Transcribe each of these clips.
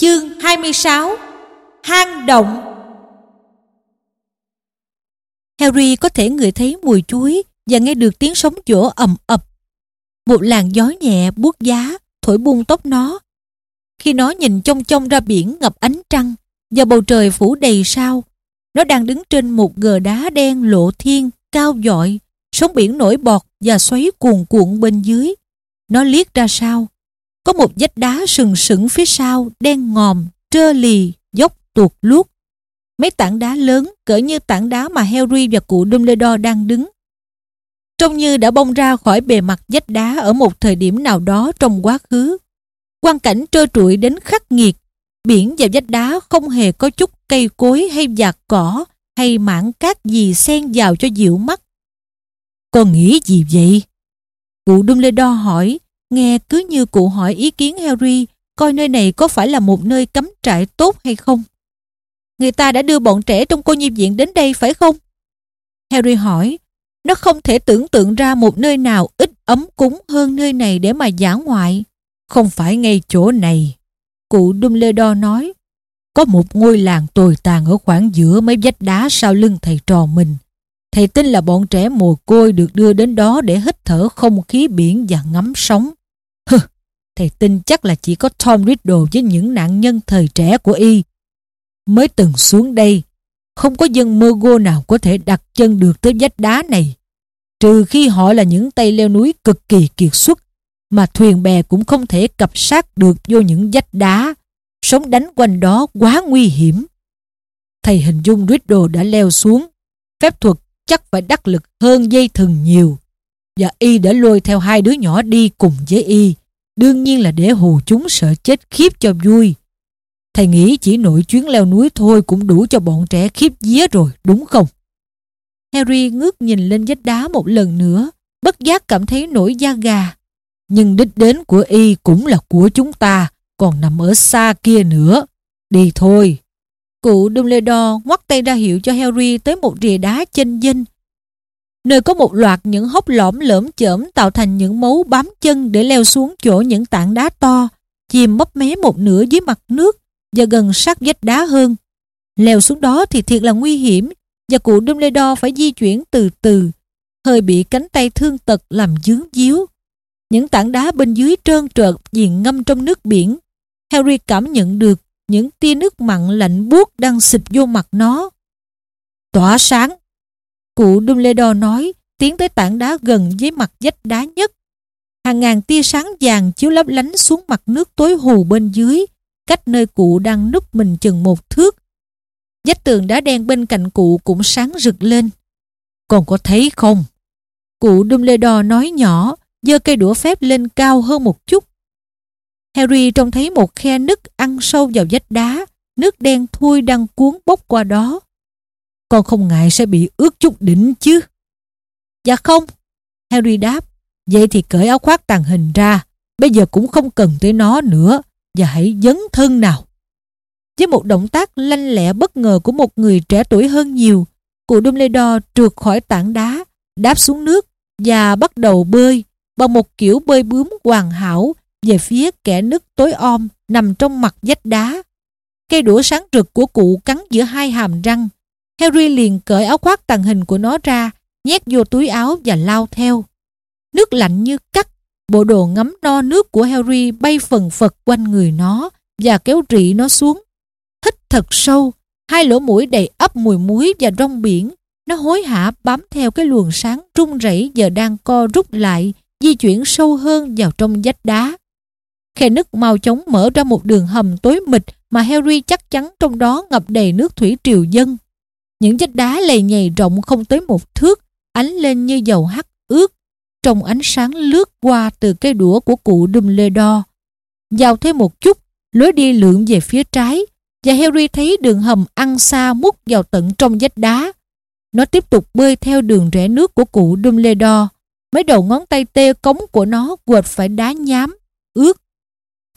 Chương 26 Hang động Harry có thể ngửi thấy mùi chuối và nghe được tiếng sóng vỗ ầm ập. Một làn gió nhẹ buốt giá thổi buông tóc nó. Khi nó nhìn trông trông ra biển ngập ánh trăng và bầu trời phủ đầy sao, nó đang đứng trên một gờ đá đen lộ thiên, cao dọi, sóng biển nổi bọt và xoáy cuồn cuộn bên dưới. Nó liếc ra sao? Có một vách đá sừng sững phía sau, đen ngòm, trơ lì, dốc tuột luốt. Mấy tảng đá lớn cỡ như tảng đá mà Harry và cụ Dumbledore đang đứng. Trông như đã bong ra khỏi bề mặt vách đá ở một thời điểm nào đó trong quá khứ. Quan cảnh trơ trụi đến khắc nghiệt. Biển và vách đá không hề có chút cây cối hay vạt cỏ hay mảng cát gì xen vào cho dịu mắt. Con nghĩ gì vậy? Cụ Dumbledore hỏi, nghe cứ như cụ hỏi ý kiến Harry coi nơi này có phải là một nơi cắm trại tốt hay không. Người ta đã đưa bọn trẻ trong cô nhi viện đến đây phải không? Harry hỏi, nó không thể tưởng tượng ra một nơi nào ít ấm cúng hơn nơi này để mà giả ngoại. Không phải ngay chỗ này. Cụ Dumbledore nói, có một ngôi làng tồi tàn ở khoảng giữa mấy vách đá sau lưng thầy trò mình. Thầy tin là bọn trẻ mồ côi được đưa đến đó để hít thở không khí biển và ngắm sóng. Thầy tin chắc là chỉ có Tom Riddle với những nạn nhân thời trẻ của y mới từng xuống đây. Không có dân mơ gô nào có thể đặt chân được tới vách đá này. Trừ khi họ là những tay leo núi cực kỳ kiệt xuất, mà thuyền bè cũng không thể cập sát được vô những vách đá. Sống đánh quanh đó quá nguy hiểm. Thầy hình dung Riddle đã leo xuống. Phép thuật chắc phải đắc lực hơn dây thừng nhiều. Và y đã lôi theo hai đứa nhỏ đi cùng với y. Đương nhiên là để hù chúng sợ chết khiếp cho vui. Thầy nghĩ chỉ nội chuyến leo núi thôi cũng đủ cho bọn trẻ khiếp vía rồi, đúng không? Harry ngước nhìn lên vách đá một lần nữa, bất giác cảm thấy nổi da gà. Nhưng đích đến của y cũng là của chúng ta, còn nằm ở xa kia nữa. Đi thôi. Cụ Dumbledore ngoắt tay ra hiệu cho Harry tới một rìa đá chênh dinh. Nơi có một loạt những hốc lõm lởm chởm tạo thành những mấu bám chân để leo xuống chỗ những tảng đá to, chìm mấp mé một nửa dưới mặt nước và gần sát vách đá hơn. Leo xuống đó thì thiệt là nguy hiểm và cụ Dumbledore phải di chuyển từ từ, hơi bị cánh tay thương tật làm dướng díu. Những tảng đá bên dưới trơn trợt diện ngâm trong nước biển. Harry cảm nhận được những tia nước mặn lạnh buốt đang xịt vô mặt nó. Tỏa sáng! Cụ Dumbledore nói, tiến tới tảng đá gần với mặt vách đá nhất. Hàng ngàn tia sáng vàng chiếu lấp lánh xuống mặt nước tối hù bên dưới, cách nơi cụ đang núp mình chừng một thước. Vách tường đá đen bên cạnh cụ cũng sáng rực lên. Còn có thấy không? Cụ Dumbledore nói nhỏ, giơ cây đũa phép lên cao hơn một chút. Harry trông thấy một khe nứt ăn sâu vào vách đá, nước đen thui đang cuốn bốc qua đó. Con không ngại sẽ bị ướt chút đỉnh chứ? Dạ không. Harry đáp. Vậy thì cởi áo khoác tàng hình ra. Bây giờ cũng không cần tới nó nữa và hãy dấn thân nào. Với một động tác lanh lẹ bất ngờ của một người trẻ tuổi hơn nhiều, cụ Dumbledore trượt khỏi tảng đá, đáp xuống nước và bắt đầu bơi bằng một kiểu bơi bướm hoàn hảo về phía kẻ nứt tối om nằm trong mặt vách đá. Cây đũa sáng rực của cụ cắn giữa hai hàm răng. Harry liền cởi áo khoác tàng hình của nó ra, nhét vô túi áo và lao theo. Nước lạnh như cắt Bộ đồ ngấm no nước của Harry bay phần phật quanh người nó và kéo rị nó xuống. Hít thật sâu, hai lỗ mũi đầy ấp mùi muối và rong biển. Nó hối hả bám theo cái luồng sáng rung rẩy giờ đang co rút lại, di chuyển sâu hơn vào trong vách đá. Khe nứt mau chóng mở ra một đường hầm tối mịt mà Harry chắc chắn trong đó ngập đầy nước thủy triều dân. Những vách đá lầy nhầy rộng không tới một thước, ánh lên như dầu hắt ướt trong ánh sáng lướt qua từ cây đũa của cụ Dumbledore. Vào thêm một chút, lối đi lượn về phía trái và Harry thấy đường hầm ăn xa mút vào tận trong vách đá. Nó tiếp tục bơi theo đường rẽ nước của cụ Dumbledore. Mấy đầu ngón tay tê cống của nó quệt phải đá nhám, ướt.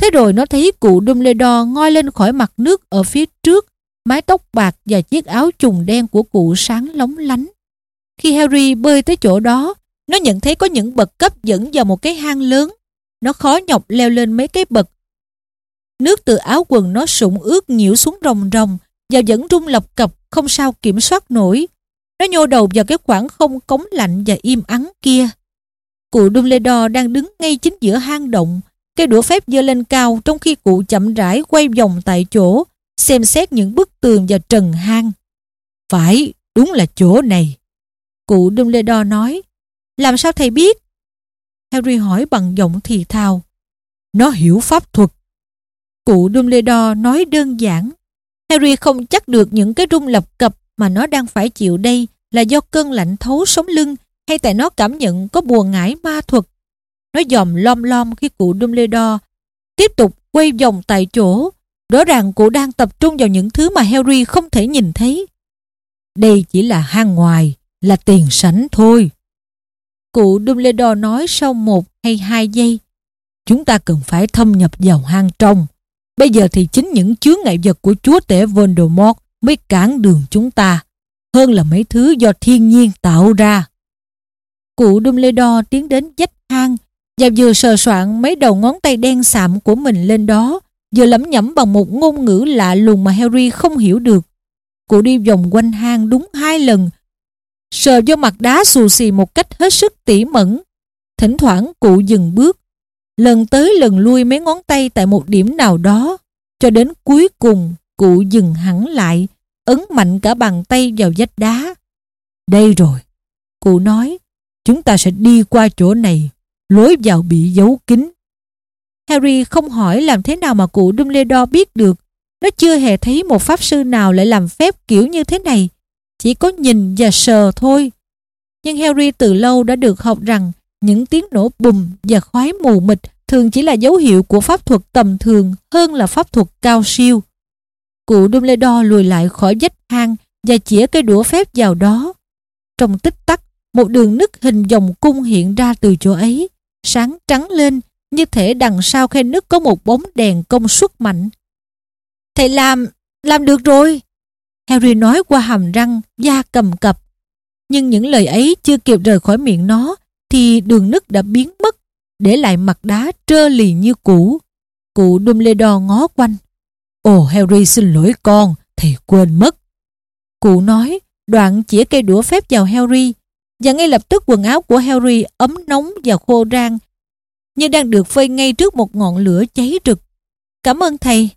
Thế rồi nó thấy cụ Dumbledore ngoi lên khỏi mặt nước ở phía trước, mái tóc bạc và chiếc áo trùng đen của cụ sáng lóng lánh. Khi Harry bơi tới chỗ đó, nó nhận thấy có những bậc cấp dẫn vào một cái hang lớn. Nó khó nhọc leo lên mấy cái bậc. Nước từ áo quần nó sụng ướt nhiễu xuống rồng rồng và vẫn rung lập cập không sao kiểm soát nổi. Nó nhô đầu vào cái khoảng không cống lạnh và im ắng kia. Cụ Dumbledore đang đứng ngay chính giữa hang động, cây đũa phép giơ lên cao trong khi cụ chậm rãi quay vòng tại chỗ, xem xét những bức tường và trần hang. Phải, đúng là chỗ này. Cụ Dumbledore nói, làm sao thầy biết? Harry hỏi bằng giọng thì thào. Nó hiểu pháp thuật. Cụ Dumbledore nói đơn giản. Harry không chắc được những cái rung lập cập mà nó đang phải chịu đây là do cơn lạnh thấu sống lưng hay tại nó cảm nhận có bùa ngải ma thuật. Nó dòm lom lom khi cụ Dumbledore tiếp tục quay vòng tại chỗ. Rõ ràng cụ đang tập trung vào những thứ mà Harry không thể nhìn thấy. Đây chỉ là hang ngoài, là tiền sảnh thôi. Cụ Dumbledore nói sau một hay hai giây. Chúng ta cần phải thâm nhập vào hang trong. Bây giờ thì chính những chướng ngại vật của chúa tể Voldemort mới cản đường chúng ta, hơn là mấy thứ do thiên nhiên tạo ra. Cụ Dumbledore tiến đến vách hang và vừa sờ soạn mấy đầu ngón tay đen sạm của mình lên đó, vừa lẩm nhẩm bằng một ngôn ngữ lạ lùng mà Harry không hiểu được. Cụ đi vòng quanh hang đúng hai lần, sờ vô mặt đá xù xì một cách hết sức tỉ mẩn. Thỉnh thoảng cụ dừng bước, lần tới lần lui mấy ngón tay tại một điểm nào đó, cho đến cuối cùng cụ dừng hẳn lại, ấn mạnh cả bàn tay vào vách đá. Đây rồi, cụ nói, chúng ta sẽ đi qua chỗ này, lối vào bị giấu kín. Harry không hỏi làm thế nào mà cụ Dumbledore biết được. Nó chưa hề thấy một pháp sư nào lại làm phép kiểu như thế này. Chỉ có nhìn và sờ thôi. Nhưng Harry từ lâu đã được học rằng những tiếng nổ bùm và khói mù mịt thường chỉ là dấu hiệu của pháp thuật tầm thường hơn là pháp thuật cao siêu. Cụ Dumbledore lùi lại khỏi vách hang và chĩa cây đũa phép vào đó. Trong tích tắc, một đường nứt hình vòng cung hiện ra từ chỗ ấy, sáng trắng lên như thể đằng sau khe nứt có một bóng đèn công suất mạnh. Thầy làm, làm được rồi. Harry nói qua hàm răng, da cầm cập. Nhưng những lời ấy chưa kịp rời khỏi miệng nó thì đường nứt đã biến mất, để lại mặt đá trơ lì như cũ. Cụ Dumbledore ngó quanh. Ồ Harry xin lỗi con, thầy quên mất. Cụ nói, đoạn chĩa cây đũa phép vào Harry và ngay lập tức quần áo của Harry ấm nóng và khô rang như đang được phơi ngay trước một ngọn lửa cháy rực. Cảm ơn thầy.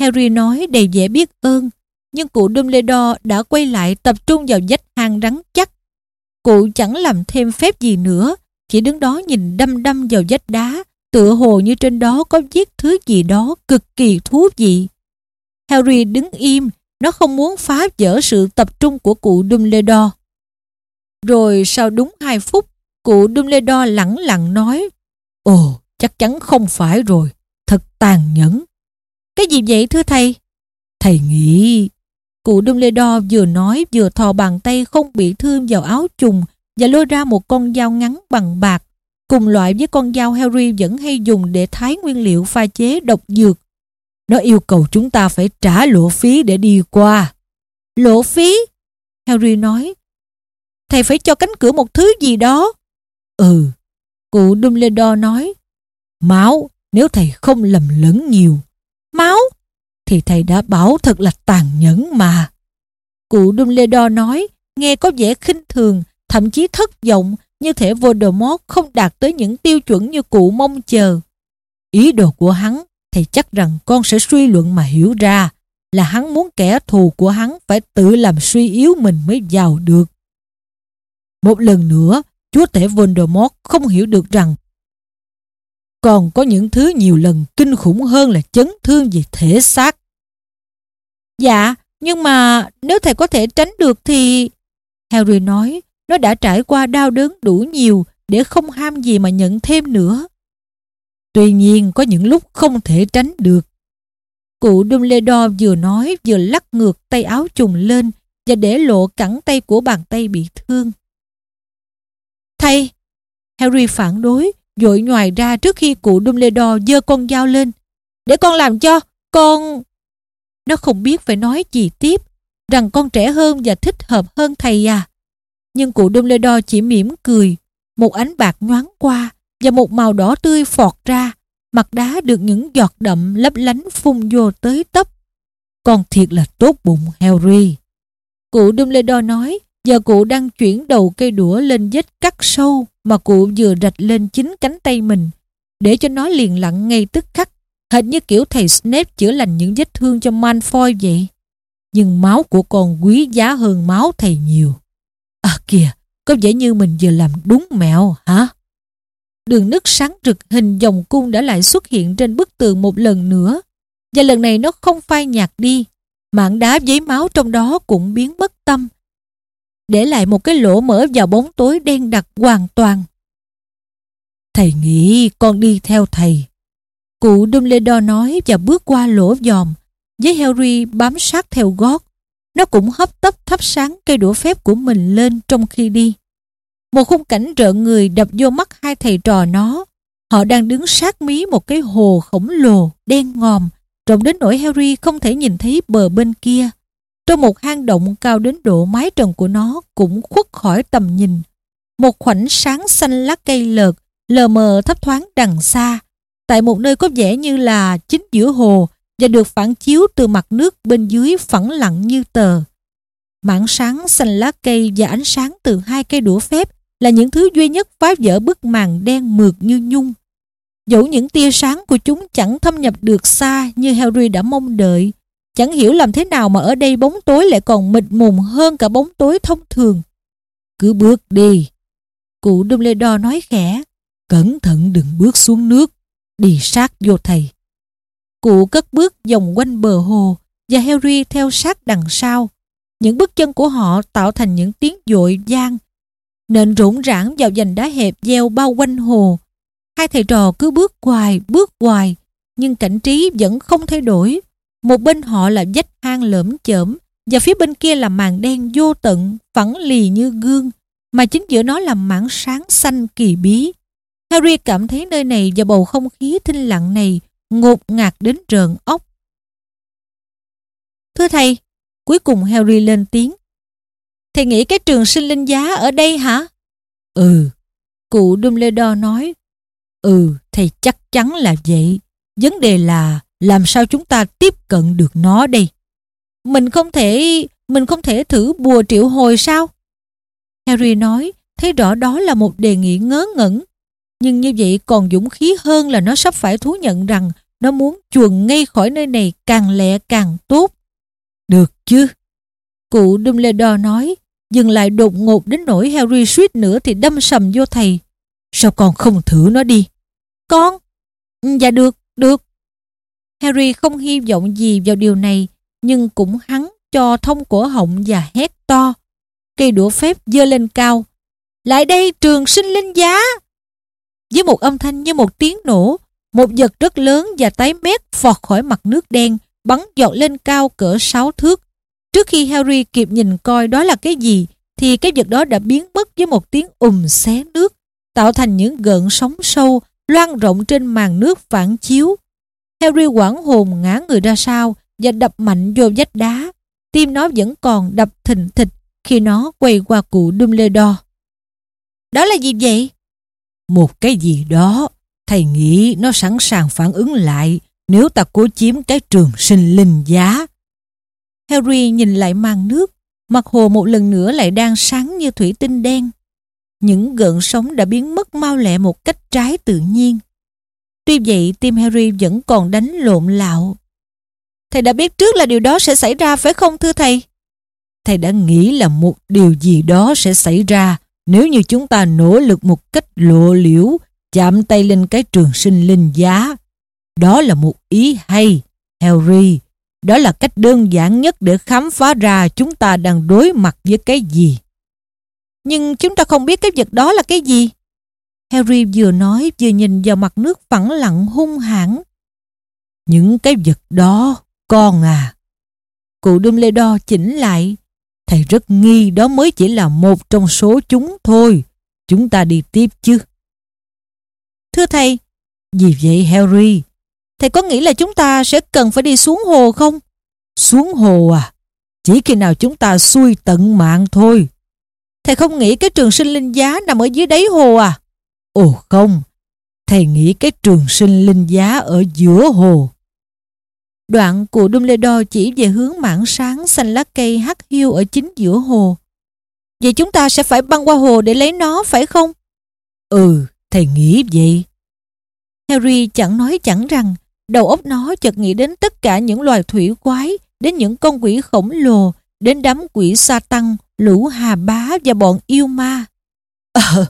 Harry nói đầy vẻ biết ơn nhưng cụ Dumbledore đã quay lại tập trung vào vách hang rắn chắc. Cụ chẳng làm thêm phép gì nữa, chỉ đứng đó nhìn đăm đăm vào vách đá, tựa hồ như trên đó có viết thứ gì đó cực kỳ thú vị. Harry đứng im, nó không muốn phá vỡ sự tập trung của cụ Dumbledore. Rồi sau đúng 2 phút, cụ Dumbledore lẳng lặng nói Ồ, chắc chắn không phải rồi, thật tàn nhẫn. Cái gì vậy thưa thầy? Thầy nghĩ Cụ Dumbledore vừa nói vừa thò bàn tay không bị thương vào áo trùng và lôi ra một con dao ngắn bằng bạc, cùng loại với con dao Harry vẫn hay dùng để thái nguyên liệu pha chế độc dược. Nó yêu cầu chúng ta phải trả lộ phí để đi qua. Lộ phí? Harry nói. Thầy phải cho cánh cửa một thứ gì đó. Ừ, cụ Dumbledore nói. Máu, nếu thầy không lầm lẫn nhiều. Máu? thì thầy đã bảo thật là tàn nhẫn mà. Cụ Dumbledore nói, nghe có vẻ khinh thường, thậm chí thất vọng, như thể Voldemort không đạt tới những tiêu chuẩn như cụ mong chờ. Ý đồ của hắn, thầy chắc rằng con sẽ suy luận mà hiểu ra, là hắn muốn kẻ thù của hắn phải tự làm suy yếu mình mới vào được. Một lần nữa, chúa tể Voldemort không hiểu được rằng còn có những thứ nhiều lần kinh khủng hơn là chấn thương về thể xác. Dạ, nhưng mà nếu thầy có thể tránh được thì... Harry nói, nó đã trải qua đau đớn đủ nhiều để không ham gì mà nhận thêm nữa. Tuy nhiên có những lúc không thể tránh được. Cụ Dumbledore vừa nói vừa lắc ngược tay áo trùng lên và để lộ cẳng tay của bàn tay bị thương. Thầy! Harry phản đối, dội ngoài ra trước khi cụ Dumbledore giơ con dao lên. Để con làm cho, con... Nó không biết phải nói gì tiếp, rằng con trẻ hơn và thích hợp hơn thầy à. Nhưng cụ Dumbledore chỉ mỉm cười, một ánh bạc nhoáng qua và một màu đỏ tươi phọt ra. mặt đá được những giọt đậm lấp lánh phun vô tới tấp. Con thiệt là tốt bụng Harry. Cụ Dumbledore nói, giờ cụ đang chuyển đầu cây đũa lên vết cắt sâu mà cụ vừa rạch lên chính cánh tay mình, để cho nó liền lặng ngay tức khắc, hệt như kiểu thầy Snape chữa lành những vết thương cho Malfoy vậy. Nhưng máu của con quý giá hơn máu thầy nhiều. À kìa, có vẻ như mình vừa làm đúng mẹo hả? Đường nứt sáng rực hình vòng cung đã lại xuất hiện trên bức tường một lần nữa. Và lần này nó không phai nhạt đi. Mảng đá giấy máu trong đó cũng biến mất tâm. Để lại một cái lỗ mở vào bóng tối đen đặc hoàn toàn. Thầy nghĩ con đi theo thầy. Cụ Dumbledore nói và bước qua lỗ dòm. Với Harry bám sát theo gót. Nó cũng hấp tấp thắp sáng cây đũa phép của mình lên trong khi đi. Một khung cảnh rợn người đập vô mắt hai thầy trò nó. Họ đang đứng sát mí một cái hồ khổng lồ, đen ngòm, rộng đến nỗi Harry không thể nhìn thấy bờ bên kia. Trong một hang động cao đến độ mái trần của nó cũng khuất khỏi tầm nhìn. Một khoảnh sáng xanh lá cây lợt, lờ mờ thấp thoáng đằng xa, tại một nơi có vẻ như là chính giữa hồ và được phản chiếu từ mặt nước bên dưới phẳng lặng như tờ. Mảng sáng xanh lá cây và ánh sáng từ hai cây đũa phép là những thứ duy nhất phá vỡ bức màn đen mượt như nhung. Dẫu những tia sáng của chúng chẳng thâm nhập được xa như Harry đã mong đợi, chẳng hiểu làm thế nào mà ở đây bóng tối lại còn mịt mùng hơn cả bóng tối thông thường. Cứ bước đi. Cụ Dumbledore nói khẽ, cẩn thận đừng bước xuống nước, đi sát vô thầy. Cụ cất bước vòng quanh bờ hồ và Harry theo sát đằng sau. Những bước chân của họ tạo thành những tiếng dội vang nền rỗn rãng vào dành đá hẹp gieo bao quanh hồ. Hai thầy trò cứ bước hoài, bước hoài, nhưng cảnh trí vẫn không thay đổi. Một bên họ là vách hang lởm chởm, và phía bên kia là màn đen vô tận, phẳng lì như gương, mà chính giữa nó là mảng sáng xanh kỳ bí. Harry cảm thấy nơi này và bầu không khí thinh lặng này ngột ngạt đến rợn óc. Thưa thầy, cuối cùng Harry lên tiếng. Thầy nghĩ cái trường sinh linh giá ở đây hả? Ừ, cụ Dumbledore nói. Ừ, thầy chắc chắn là vậy. Vấn đề là làm sao chúng ta tiếp cận được nó đây? Mình không thể, mình không thể thử bùa triệu hồi sao? Harry nói, thấy rõ đó là một đề nghị ngớ ngẩn. Nhưng như vậy còn dũng khí hơn là nó sắp phải thú nhận rằng nó muốn chuồn ngay khỏi nơi này càng lẹ càng tốt. Được chứ? Cụ Dumbledore nói, dừng lại đột ngột đến nỗi Harry suýt nữa thì đâm sầm vô thầy. Sao con không thử nó đi? Con? Ừ, dạ được, được. Harry không hy vọng gì vào điều này, nhưng cũng hắn cho thông cổ họng và hét to. Cây đũa phép dơ lên cao. Lại đây trường sinh linh giá! Với một âm thanh như một tiếng nổ, một vật rất lớn và tái mét phọt khỏi mặt nước đen, bắn giọt lên cao cỡ sáu thước, Trước khi Harry kịp nhìn coi đó là cái gì, thì cái vật đó đã biến mất với một tiếng ùm xé nước, tạo thành những gợn sóng sâu loan rộng trên màn nước phản chiếu. Harry quảng hồn ngã người ra sau và đập mạnh vô vách đá. Tim nó vẫn còn đập thình thịch khi nó quay qua cụ Dumbledore. Đó là gì vậy? Một cái gì đó. Thầy nghĩ nó sẵn sàng phản ứng lại nếu ta cố chiếm cái trường sinh linh giá. Harry nhìn lại màn nước, mặt hồ một lần nữa lại đang sáng như thủy tinh đen. Những gợn sóng đã biến mất mau lẹ một cách trái tự nhiên. Tuy vậy tim Harry vẫn còn đánh lộn lạo. Thầy đã biết trước là điều đó sẽ xảy ra phải không thưa thầy? Thầy đã nghĩ là một điều gì đó sẽ xảy ra nếu như chúng ta nỗ lực một cách lộ liễu chạm tay lên cái trường sinh linh giá. Đó là một ý hay, Harry. Đó là cách đơn giản nhất để khám phá ra chúng ta đang đối mặt với cái gì. Nhưng chúng ta không biết cái vật đó là cái gì. Harry vừa nói vừa nhìn vào mặt nước phẳng lặng hung hãn. Những cái vật đó, con à. Cụ Dumbledore chỉnh lại. Thầy rất nghi đó mới chỉ là một trong số chúng thôi. Chúng ta đi tiếp chứ. Thưa thầy, vì vậy Harry, Thầy có nghĩ là chúng ta sẽ cần phải đi xuống hồ không? Xuống hồ à? Chỉ khi nào chúng ta xui tận mạng thôi. Thầy không nghĩ cái trường sinh linh giá nằm ở dưới đáy hồ à? Ồ không, thầy nghĩ cái trường sinh linh giá ở giữa hồ. Đoạn của Dumbledore chỉ về hướng mảng sáng xanh lá cây hắt hiu ở chính giữa hồ. Vậy chúng ta sẽ phải băng qua hồ để lấy nó phải không? Ừ, thầy nghĩ vậy. Harry chẳng nói chẳng rằng, đầu óc nó chợt nghĩ đến tất cả những loài thủy quái, đến những con quỷ khổng lồ, đến đám quỷ sa tăng, lũ hà bá và bọn yêu ma. Ờ,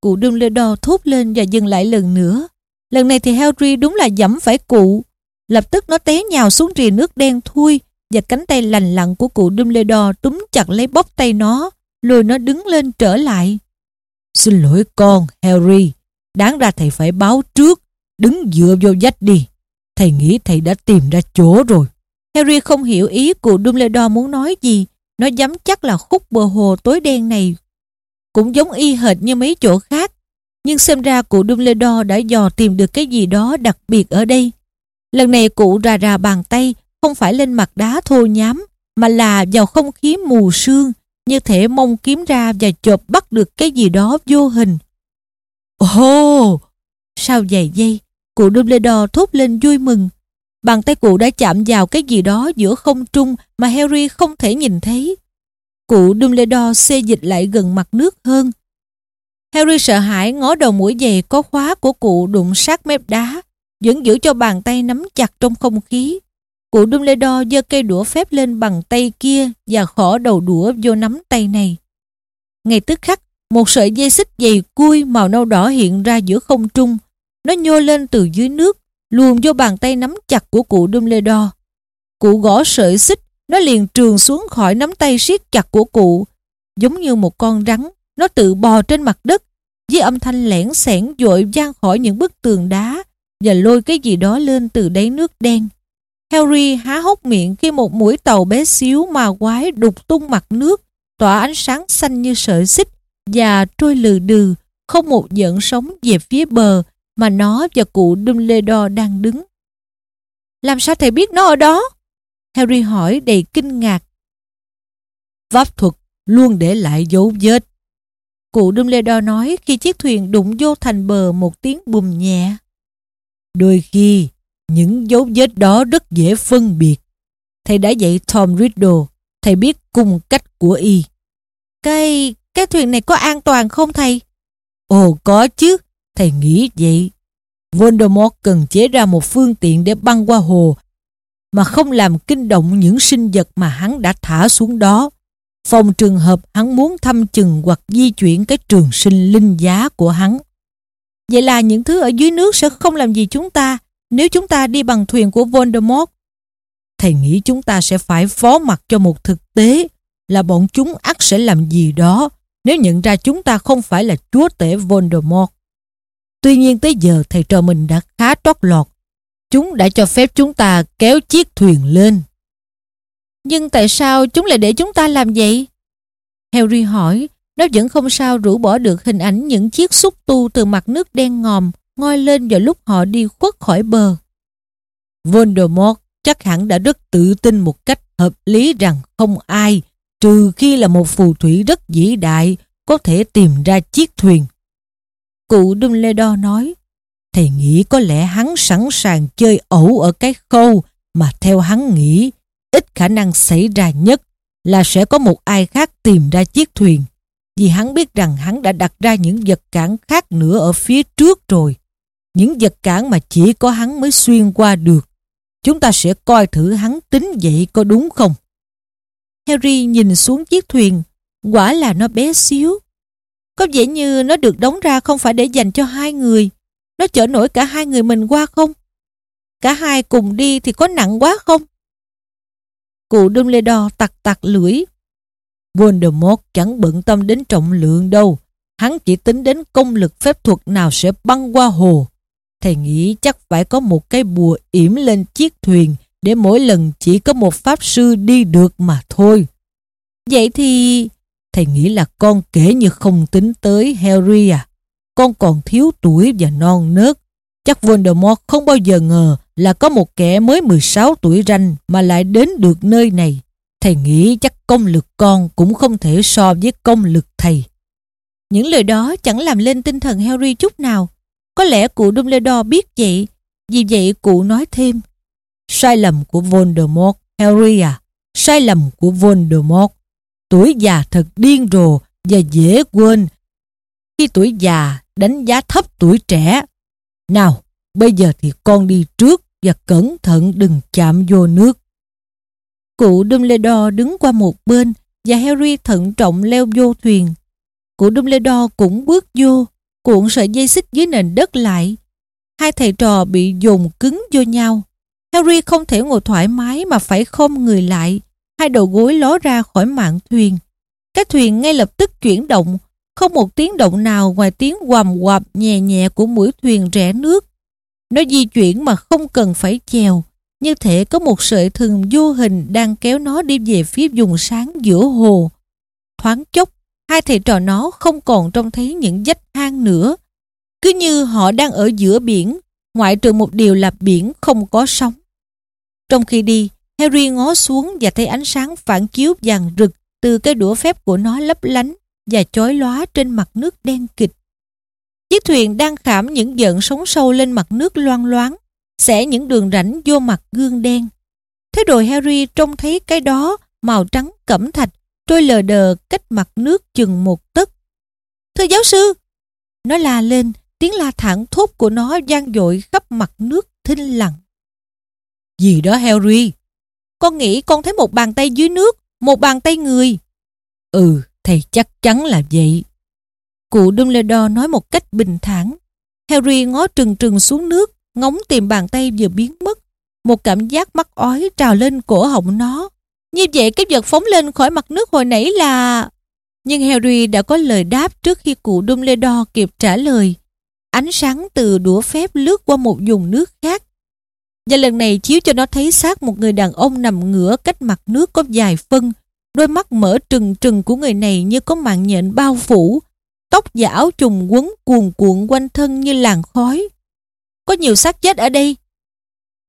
cụ Dumbledore thốt lên và dừng lại lần nữa. Lần này thì Harry đúng là dẫm phải cụ. Lập tức nó té nhào xuống rìa nước đen thui và cánh tay lành lặn của cụ Dumbledore túm chặt lấy bóp tay nó, lùi nó đứng lên trở lại. Xin lỗi con, Harry. Đáng ra thầy phải báo trước. Đứng dựa vô dách đi. Thầy nghĩ thầy đã tìm ra chỗ rồi. Harry không hiểu ý cụ Dumbledore muốn nói gì. Nó dám chắc là khúc bờ hồ tối đen này cũng giống y hệt như mấy chỗ khác. Nhưng xem ra cụ Dumbledore đã dò tìm được cái gì đó đặc biệt ở đây. Lần này cụ rà rà bàn tay không phải lên mặt đá thô nhám mà là vào không khí mù sương như thể mong kiếm ra và chộp bắt được cái gì đó vô hình. Ồ! Oh! Sau vài giây, cụ Dumbledore thốt lên vui mừng. Bàn tay cụ đã chạm vào cái gì đó giữa không trung mà Harry không thể nhìn thấy. Cụ Dumbledore xê dịch lại gần mặt nước hơn. Harry sợ hãi ngó đầu mũi giày có khóa của cụ đụng sát mép đá, vẫn giữ cho bàn tay nắm chặt trong không khí. Cụ Dumbledore giơ cây đũa phép lên bằng tay kia và khỏ đầu đũa vô nắm tay này. Ngay tức khắc, một sợi dây xích dày cui màu nâu đỏ hiện ra giữa không trung. Nó nhô lên từ dưới nước, luồn vô bàn tay nắm chặt của cụ Dumbledore. Cụ gõ sợi xích, nó liền trường xuống khỏi nắm tay siết chặt của cụ. Giống như một con rắn, nó tự bò trên mặt đất, với âm thanh lẻn xẻn dội vang khỏi những bức tường đá và lôi cái gì đó lên từ đáy nước đen. Harry há hốc miệng khi một mũi tàu bé xíu mà quái đục tung mặt nước, tỏa ánh sáng xanh như sợi xích và trôi lừ đừ, không một giận sóng về phía bờ mà nó và cụ Dumbledore đang đứng. Làm sao thầy biết nó ở đó? Harry hỏi đầy kinh ngạc. Pháp thuật luôn để lại dấu vết. Cụ Dumbledore nói khi chiếc thuyền đụng vô thành bờ một tiếng bùm nhẹ. Đôi khi, những dấu vết đó rất dễ phân biệt. Thầy đã dạy Tom Riddle, thầy biết cung cách của y. Cái, cái thuyền này có an toàn không thầy? Ồ có chứ, thầy nghĩ vậy. Voldemort cần chế ra một phương tiện để băng qua hồ mà không làm kinh động những sinh vật mà hắn đã thả xuống đó. Phòng trường hợp hắn muốn thăm chừng hoặc di chuyển cái trường sinh linh giá của hắn. Vậy là những thứ ở dưới nước sẽ không làm gì chúng ta nếu chúng ta đi bằng thuyền của Voldemort. Thầy nghĩ chúng ta sẽ phải phó mặc cho một thực tế là bọn chúng ắt sẽ làm gì đó nếu nhận ra chúng ta không phải là chúa tể Voldemort. Tuy nhiên tới giờ thầy trò mình đã khá trót lọt. Chúng đã cho phép chúng ta kéo chiếc thuyền lên. Nhưng tại sao chúng lại để chúng ta làm vậy? Harry hỏi, nó vẫn không sao rũ bỏ được hình ảnh những chiếc xúc tu từ mặt nước đen ngòm ngoi lên vào lúc họ đi khuất khỏi bờ. Voldemort chắc hẳn đã rất tự tin một cách hợp lý rằng không ai, trừ khi là một phù thủy rất vĩ đại, có thể tìm ra chiếc thuyền. Cụ Dumbledore nói, thầy nghĩ có lẽ hắn sẵn sàng chơi ẩu ở cái khâu mà theo hắn nghĩ ít khả năng xảy ra nhất là sẽ có một ai khác tìm ra chiếc thuyền vì hắn biết rằng hắn đã đặt ra những vật cản khác nữa ở phía trước rồi. Những vật cản mà chỉ có hắn mới xuyên qua được. Chúng ta sẽ coi thử hắn tính vậy có đúng không? Harry nhìn xuống chiếc thuyền, quả là nó bé xíu. Có vẻ như nó được đóng ra không phải để dành cho hai người. Nó chở nổi cả hai người mình qua không? Cả hai cùng đi thì có nặng quá không? Cụ Dumbledore tặc tặc lưỡi. Voldemort chẳng bận tâm đến trọng lượng đâu. Hắn chỉ tính đến công lực phép thuật nào sẽ băng qua hồ. Thầy nghĩ chắc phải có một cái bùa yểm lên chiếc thuyền để mỗi lần chỉ có một pháp sư đi được mà thôi. Vậy thì... Thầy nghĩ là con kể như không tính tới Harry à. Con còn thiếu tuổi và non nớt. Chắc Voldemort không bao giờ ngờ là có một kẻ mới 16 tuổi ranh mà lại đến được nơi này. Thầy nghĩ chắc công lực con cũng không thể so với công lực thầy. Những lời đó chẳng làm lên tinh thần Harry chút nào. Có lẽ cụ Dumbledore biết vậy, vì vậy cụ nói thêm. Sai lầm của Voldemort, Harry à, sai lầm của Voldemort. Tuổi già thật điên rồ và dễ quên. Khi tuổi già đánh giá thấp tuổi trẻ. Nào, bây giờ thì con đi trước và cẩn thận đừng chạm vô nước. Cụ Dumbledore đứng qua một bên và Harry thận trọng leo vô thuyền. Cụ Dumbledore cũng bước vô, cuộn sợi dây xích dưới nền đất lại. Hai thầy trò bị dồn cứng vô nhau. Harry không thể ngồi thoải mái mà phải khom người lại, hai đầu gối ló ra khỏi mạn thuyền. Cái thuyền ngay lập tức chuyển động, không một tiếng động nào ngoài tiếng quầm quạp nhẹ nhẹ của mũi thuyền rẽ nước. Nó di chuyển mà không cần phải chèo, như thể có một sợi thừng vô hình đang kéo nó đi về phía vùng sáng giữa hồ. Thoáng chốc, hai thầy trò nó không còn trông thấy những vách hang nữa. Cứ như họ đang ở giữa biển, ngoại trừ một điều là biển không có sóng. Trong khi đi, Harry ngó xuống và thấy ánh sáng phản chiếu vàng rực từ cái đũa phép của nó lấp lánh và chói lóa trên mặt nước đen kịch. Chiếc thuyền đang khảm những giận sóng sâu lên mặt nước loang loáng, xẻ những đường rãnh vô mặt gương đen. Thế rồi Harry trông thấy cái đó màu trắng cẩm thạch trôi lờ đờ cách mặt nước chừng một tấc. Thưa giáo sư! Nó la lên, tiếng la thẳng thốt của nó gian dội khắp mặt nước thinh lặng. Gì đó Harry? Con nghĩ con thấy một bàn tay dưới nước, một bàn tay người. Ừ, thầy chắc chắn là vậy. Cụ Dumbledore nói một cách bình thản. Harry ngó trừng trừng xuống nước, ngóng tìm bàn tay vừa biến mất. Một cảm giác mắc ói trào lên cổ họng nó. Như vậy cái vật phóng lên khỏi mặt nước hồi nãy là... Nhưng Harry đã có lời đáp trước khi cụ Dumbledore kịp trả lời. Ánh sáng từ đũa phép lướt qua một vùng nước khác. Và lần này chiếu cho nó thấy xác một người đàn ông nằm ngửa cách mặt nước có vài phân. Đôi mắt mở trừng trừng của người này như có mạng nhện bao phủ. Tóc và áo trùng quấn cuồn cuộn quanh thân như làn khói. Có nhiều xác chết ở đây.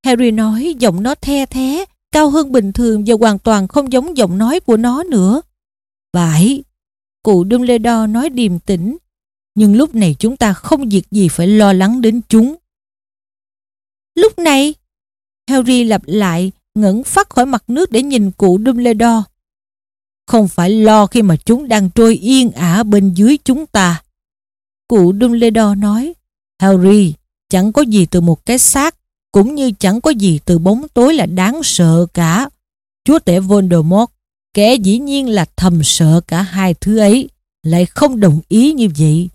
Harry nói giọng nó the thé, cao hơn bình thường và hoàn toàn không giống giọng nói của nó nữa. Phải, cụ Dumbledore nói điềm tĩnh, nhưng lúc này chúng ta không việc gì phải lo lắng đến chúng. Lúc này, Harry lặp lại, ngẩng phát khỏi mặt nước để nhìn cụ Dumbledore. Không phải lo khi mà chúng đang trôi yên ả bên dưới chúng ta. Cụ Dumbledore nói, Harry, chẳng có gì từ một cái xác, cũng như chẳng có gì từ bóng tối là đáng sợ cả. Chúa tể Voldemort, kẻ dĩ nhiên là thầm sợ cả hai thứ ấy, lại không đồng ý như vậy.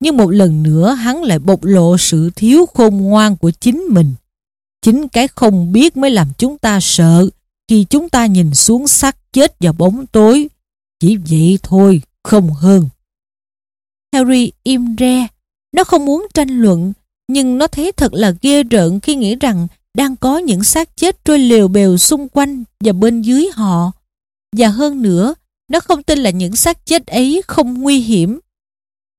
Nhưng một lần nữa hắn lại bộc lộ sự thiếu khôn ngoan của chính mình. Chính cái không biết mới làm chúng ta sợ khi chúng ta nhìn xuống xác chết vào bóng tối. Chỉ vậy thôi, không hơn. Harry im re. Nó không muốn tranh luận, nhưng nó thấy thật là ghê rợn khi nghĩ rằng đang có những xác chết trôi lều bèo xung quanh và bên dưới họ. Và hơn nữa, nó không tin là những xác chết ấy không nguy hiểm.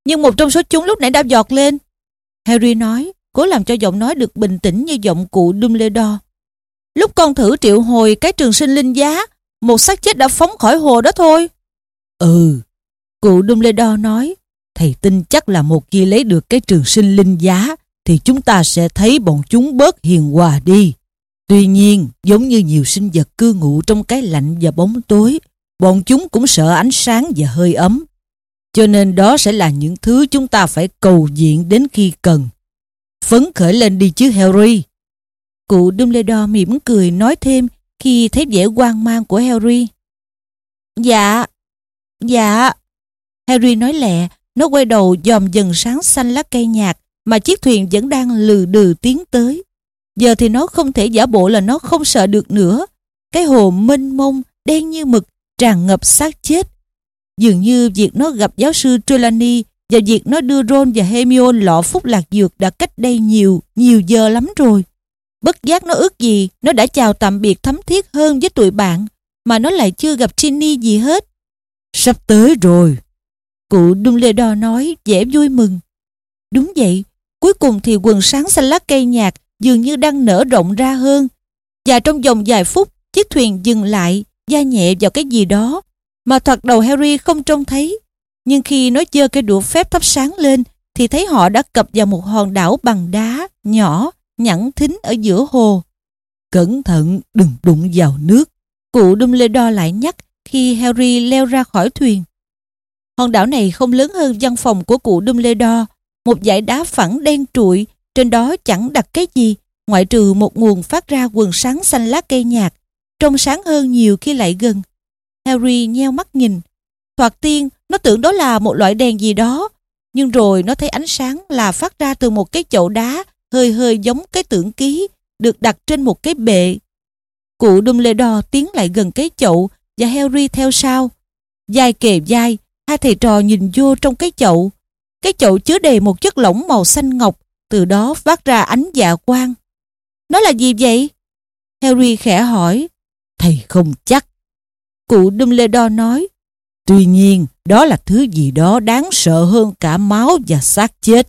Nhưng một trong số chúng lúc nãy đã giọt lên. Harry nói, cố làm cho giọng nói được bình tĩnh như giọng cụ Dumbledore. Lúc con thử triệu hồi cái trường sinh linh giá, một xác chết đã phóng khỏi hồ đó thôi. Ừ, cụ Dumbledore nói, thầy tin chắc là một khi lấy được cái trường sinh linh giá thì chúng ta sẽ thấy bọn chúng bớt hiền hòa đi. Tuy nhiên, giống như nhiều sinh vật cư ngụ trong cái lạnh và bóng tối, bọn chúng cũng sợ ánh sáng và hơi ấm. Cho nên đó sẽ là những thứ chúng ta phải cầu diện đến khi cần. Phấn khởi lên đi chứ Harry. Cụ Dumbledore mỉm cười nói thêm khi thấy vẻ hoang mang của Harry. Dạ, dạ. Harry nói lẹ, nó quay đầu dòm dần sáng xanh lá cây nhạt mà chiếc thuyền vẫn đang lừ đừ tiến tới. Giờ thì nó không thể giả bộ là nó không sợ được nữa. Cái hồ mênh mông, đen như mực, tràn ngập xác chết. Dường như việc nó gặp giáo sư Trelawney và việc nó đưa Ron và Hermione lọ phúc lạc dược đã cách đây nhiều, nhiều giờ lắm rồi. Bất giác nó ước gì nó đã chào tạm biệt thấm thiết hơn với tụi bạn mà nó lại chưa gặp Ginny gì hết. Sắp tới rồi. Cụ Dumbledore nói vẻ vui mừng. Đúng vậy, cuối cùng thì quần sáng xanh lá cây nhạt dường như đang nở rộng ra hơn. Và trong vòng vài phút, chiếc thuyền dừng lại, da nhẹ vào cái gì đó mà thoạt đầu Harry không trông thấy. Nhưng khi nó giơ cái đũa phép thắp sáng lên thì thấy họ đã cập vào một hòn đảo bằng đá, nhỏ, nhẵn thính ở giữa hồ. Cẩn thận, đừng đụng vào nước. Cụ Dumbledore lại nhắc khi Harry leo ra khỏi thuyền. Hòn đảo này không lớn hơn văn phòng của cụ Dumbledore, một dải đá phẳng đen trụi, trên đó chẳng đặt cái gì, ngoại trừ một nguồn phát ra quần sáng xanh lá cây nhạt, trông sáng hơn nhiều khi lại gần. Harry nheo mắt nhìn. Thoạt tiên, nó tưởng đó là một loại đèn gì đó, nhưng rồi nó thấy ánh sáng là phát ra từ một cái chậu đá hơi hơi giống cái tượng ký được đặt trên một cái bệ. Cụ Dumbledore tiến lại gần cái chậu và Harry theo sau. Dài kề dài, hai thầy trò nhìn vô trong cái chậu. Cái chậu chứa đầy một chất lỏng màu xanh ngọc, từ đó phát ra ánh dạ quang. Nó là gì vậy? Harry khẽ hỏi. Thầy không chắc. Cụ Dumbledore nói. Tuy nhiên, đó là thứ gì đó đáng sợ hơn cả máu và xác chết.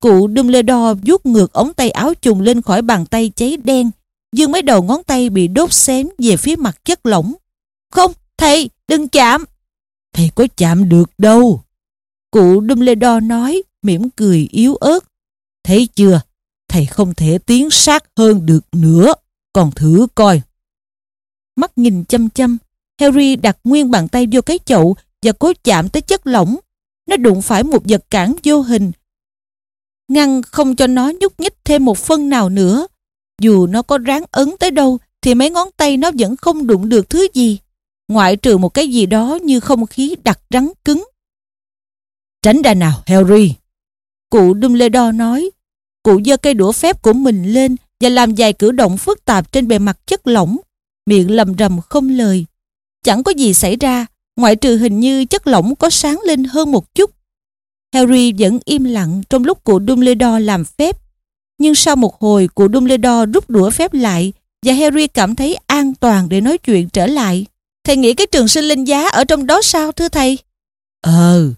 Cụ Dumbledore vuốt ngược ống tay áo trùng lên khỏi bàn tay cháy đen, dương mấy đầu ngón tay bị đốt xém về phía mặt chất lỏng. Không, thầy, đừng chạm. Thầy có chạm được đâu. Cụ Dumbledore nói, mỉm cười yếu ớt. Thấy chưa, thầy không thể tiến sát hơn được nữa, còn thử coi. Mắt nhìn chăm chăm, Harry đặt nguyên bàn tay vô cái chậu và cố chạm tới chất lỏng. Nó đụng phải một vật cản vô hình, ngăn không cho nó nhúc nhích thêm một phân nào nữa. Dù nó có ráng ấn tới đâu thì mấy ngón tay nó vẫn không đụng được thứ gì, ngoại trừ một cái gì đó như không khí đặc rắn cứng. Tránh ra nào Harry. Cụ Dumbledore nói, cụ giơ cây đũa phép của mình lên và làm vài cử động phức tạp trên bề mặt chất lỏng, miệng lầm rầm không lời. Chẳng có gì xảy ra, ngoại trừ hình như chất lỏng có sáng lên hơn một chút. Harry vẫn im lặng trong lúc cụ Dumbledore làm phép. Nhưng sau một hồi cụ Dumbledore rút đũa phép lại và Harry cảm thấy an toàn để nói chuyện trở lại. Thầy nghĩ cái trường sinh linh giá ở trong đó sao thưa thầy? Ờ.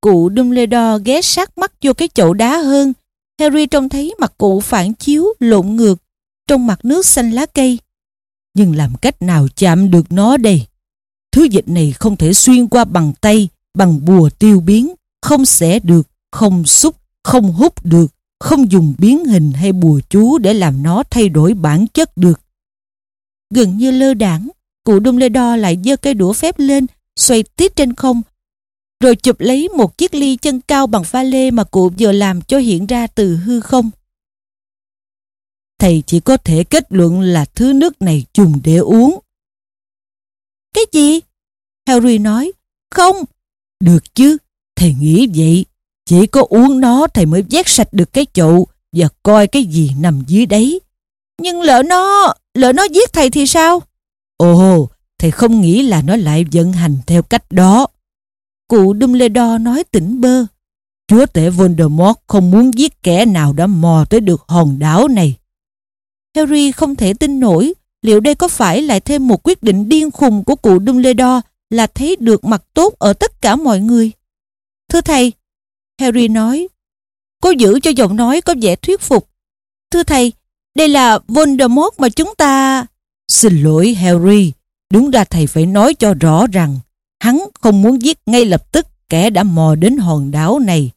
Cụ Dumbledore ghé sát mắt vô cái chậu đá hơn. Harry trông thấy mặt cụ phản chiếu lộn ngược trong mặt nước xanh lá cây. Nhưng làm cách nào chạm được nó đây? Thứ dịch này không thể xuyên qua bằng tay, bằng bùa tiêu biến không xẻ được, không xúc, không hút được, không dùng biến hình hay bùa chú để làm nó thay đổi bản chất được. Gần như lơ đảng, cụ Dumbledore lại giơ cây đũa phép lên, xoay tít trên không, rồi chụp lấy một chiếc ly chân cao bằng pha lê mà cụ vừa làm cho hiện ra từ hư không. Thầy chỉ có thể kết luận là thứ nước này dùng để uống. Cái gì? Harry nói. Không. Được chứ, Thầy nghĩ vậy, chỉ có uống nó thầy mới vét sạch được cái chậu và coi cái gì nằm dưới đấy. Nhưng lỡ nó, lỡ nó giết thầy thì sao? Ồ, thầy không nghĩ là nó lại vận hành theo cách đó. Cụ Dumbledore nói tỉnh bơ. Chúa tể Voldemort không muốn giết kẻ nào đã mò tới được hòn đảo này. Harry không thể tin nổi liệu đây có phải lại thêm một quyết định điên khùng của cụ Dumbledore là thấy được mặt tốt ở tất cả mọi người. Thưa thầy, Harry nói, cố giữ cho giọng nói có vẻ thuyết phục. Thưa thầy, đây là Voldemort mà chúng ta... Xin lỗi Harry, đúng ra thầy phải nói cho rõ rằng hắn không muốn giết ngay lập tức kẻ đã mò đến hòn đảo này.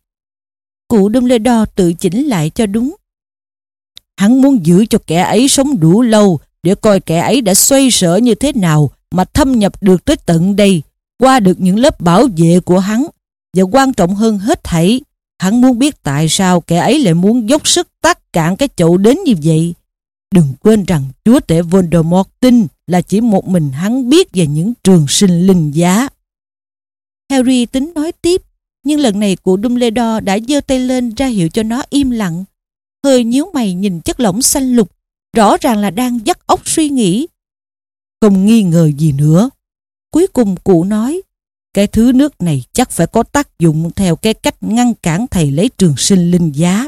Cụ Dumbledore tự chỉnh lại cho đúng. Hắn muốn giữ cho kẻ ấy sống đủ lâu để coi kẻ ấy đã xoay sở như thế nào mà thâm nhập được tới tận đây qua được những lớp bảo vệ của hắn và quan trọng hơn hết thảy, hắn muốn biết tại sao kẻ ấy lại muốn dốc sức tắt cạn cái chậu đến như vậy. Đừng quên rằng chúa tể Voldemort tin là chỉ một mình hắn biết về những trường sinh linh giá. Harry tính nói tiếp, nhưng lần này cụ Dumbledore đã giơ tay lên ra hiệu cho nó im lặng. Hơi nhíu mày nhìn chất lỏng xanh lục, rõ ràng là đang dắt óc suy nghĩ. Không nghi ngờ gì nữa. Cuối cùng cụ nói, cái thứ nước này chắc phải có tác dụng theo cái cách ngăn cản thầy lấy trường sinh linh giá.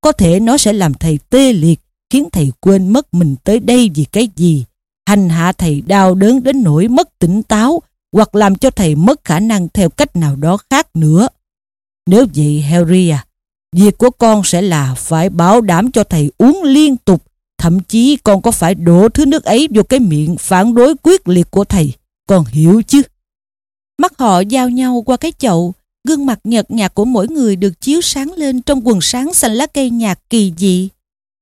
Có thể nó sẽ làm thầy tê liệt, khiến thầy quên mất mình tới đây vì cái gì. Hành hạ thầy đau đớn đến nỗi mất tỉnh táo, hoặc làm cho thầy mất khả năng theo cách nào đó khác nữa. Nếu vậy Harry à, việc của con sẽ là phải bảo đảm cho thầy uống liên tục, thậm chí con có phải đổ thứ nước ấy vô cái miệng phản đối quyết liệt của thầy. Con hiểu chứ? Mắt họ giao nhau qua cái chậu, gương mặt nhợt nhạt của mỗi người được chiếu sáng lên trong quần sáng xanh lá cây nhạt kỳ dị.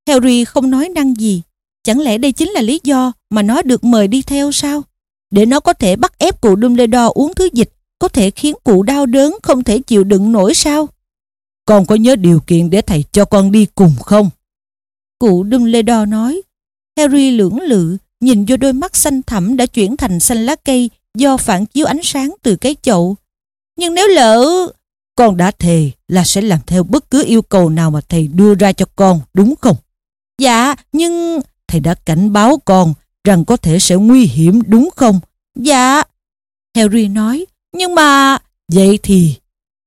Harry không nói năng gì. Chẳng lẽ đây chính là lý do mà nó được mời đi theo sao? Để nó có thể bắt ép cụ Dumbledore uống thứ dịch có thể khiến cụ đau đớn không thể chịu đựng nổi sao? Con có nhớ điều kiện để thầy cho con đi cùng không? Cụ Dumbledore nói. Harry lưỡng lự nhìn vô đôi mắt xanh thẳm đã chuyển thành xanh lá cây do phản chiếu ánh sáng từ cái chậu. Nhưng nếu lỡ... Con đã thề là sẽ làm theo bất cứ yêu cầu nào mà thầy đưa ra cho con, đúng không? Dạ, nhưng... Thầy đã cảnh báo con rằng có thể sẽ nguy hiểm đúng không? Dạ. Harry nói, nhưng mà... Vậy thì...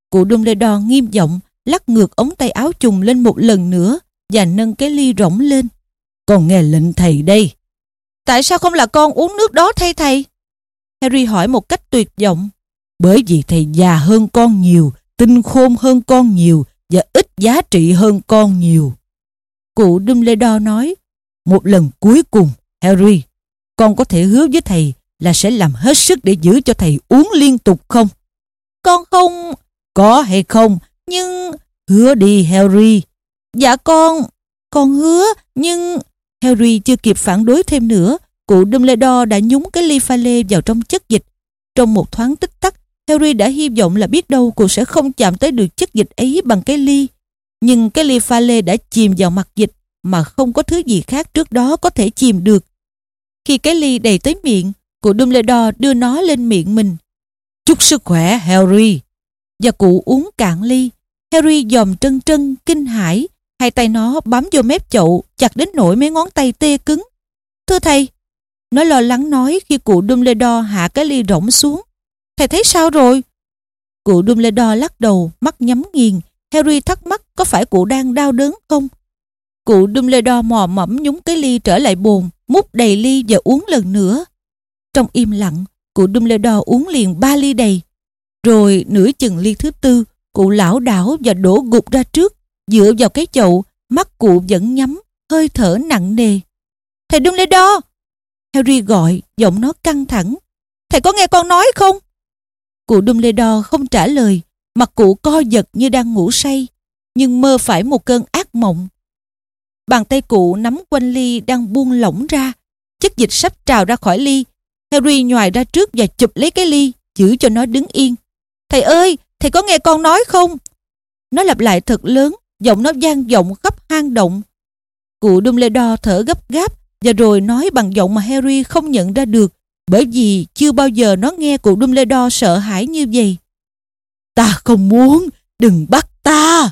Cụ Dumbledore nghiêm giọng lắc ngược ống tay áo trùng lên một lần nữa và nâng cái ly rỗng lên. Con nghe lệnh thầy đây. Tại sao không là con uống nước đó thay thầy? Harry hỏi một cách tuyệt vọng. Bởi vì thầy già hơn con nhiều, tinh khôn hơn con nhiều và ít giá trị hơn con nhiều. Cụ Dumbledore nói, một lần cuối cùng, Harry, con có thể hứa với thầy là sẽ làm hết sức để giữ cho thầy uống liên tục không? Con không... Có hay không? Nhưng... Hứa đi Harry. Dạ con... Con hứa, nhưng... Harry chưa kịp phản đối thêm nữa, cụ Dumbledore đã nhúng cái ly pha lê vào trong chất dịch. Trong một thoáng tích tắc, Harry đã hy vọng là biết đâu cụ sẽ không chạm tới được chất dịch ấy bằng cái ly. Nhưng cái ly pha lê đã chìm vào mặt dịch mà không có thứ gì khác trước đó có thể chìm được. Khi cái ly đầy tới miệng, cụ Dumbledore đưa nó lên miệng mình. Chúc sức khỏe Harry. Và cụ uống cạn ly. Harry dòm trân trân, kinh hãi. Hai tay nó bám vô mép chậu, chặt đến nỗi mấy ngón tay tê cứng. Thưa thầy, nó lo lắng nói khi cụ Dumbledore hạ cái ly rỗng xuống. Thầy thấy sao rồi? Cụ Dumbledore lắc đầu, mắt nhắm nghiền. Harry thắc mắc có phải cụ đang đau đớn không? Cụ Dumbledore mò mẫm nhúng cái ly trở lại bồn, múc đầy ly và uống lần nữa. Trong im lặng, cụ Dumbledore uống liền ba ly đầy. Rồi nửa chừng ly thứ tư, cụ lão đảo và đổ gục ra trước, dựa vào cái chậu, mắt cụ vẫn nhắm, hơi thở nặng nề. Thầy Dumbledore! Harry gọi, giọng nó căng thẳng. Thầy có nghe con nói không? Cụ Dumbledore không trả lời, mặt cụ co giật như đang ngủ say, nhưng mơ phải một cơn ác mộng. Bàn tay cụ nắm quanh ly đang buông lỏng ra, chất dịch sắp trào ra khỏi ly. Harry nhòi ra trước và chụp lấy cái ly, giữ cho nó đứng yên. Thầy ơi, thầy có nghe con nói không? Nó lặp lại thật lớn, giọng nó vang vọng khắp hang động. Cụ Dumbledore thở gấp gáp và rồi nói bằng giọng mà Harry không nhận ra được bởi vì chưa bao giờ nó nghe cụ Dumbledore sợ hãi như vậy. Ta không muốn, đừng bắt ta.